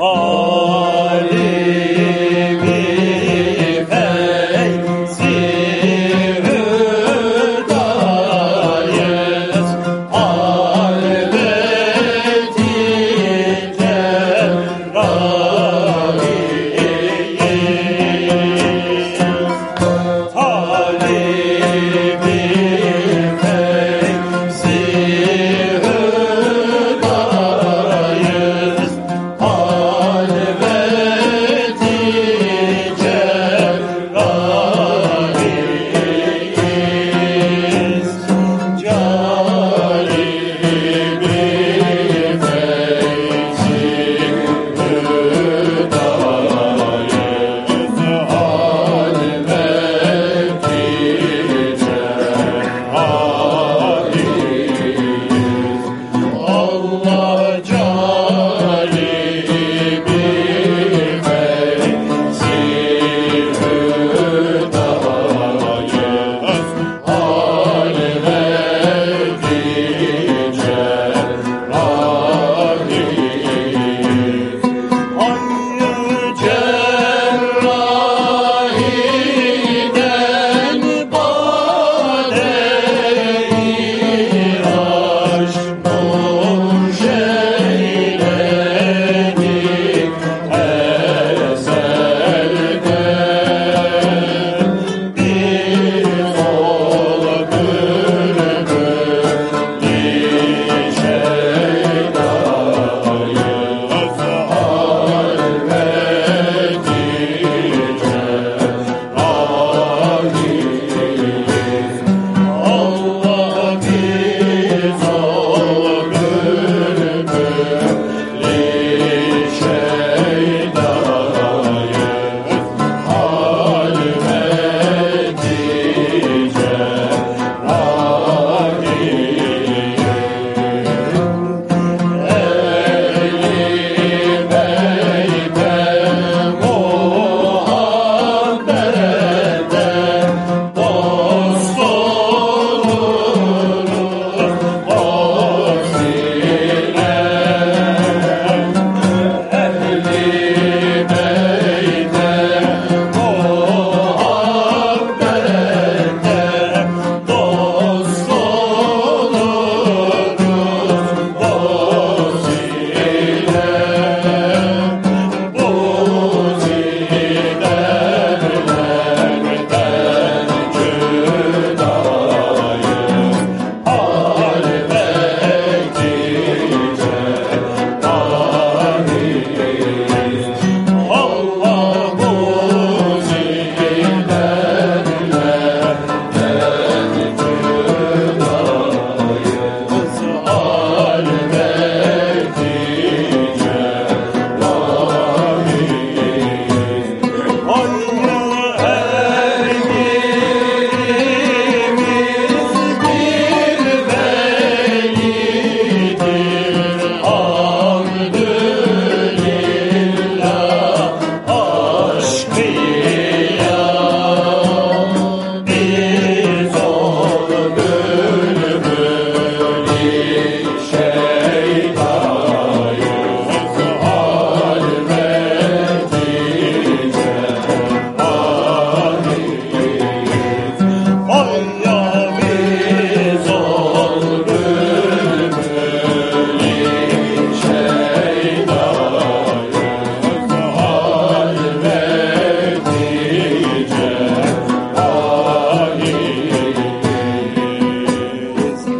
Oh.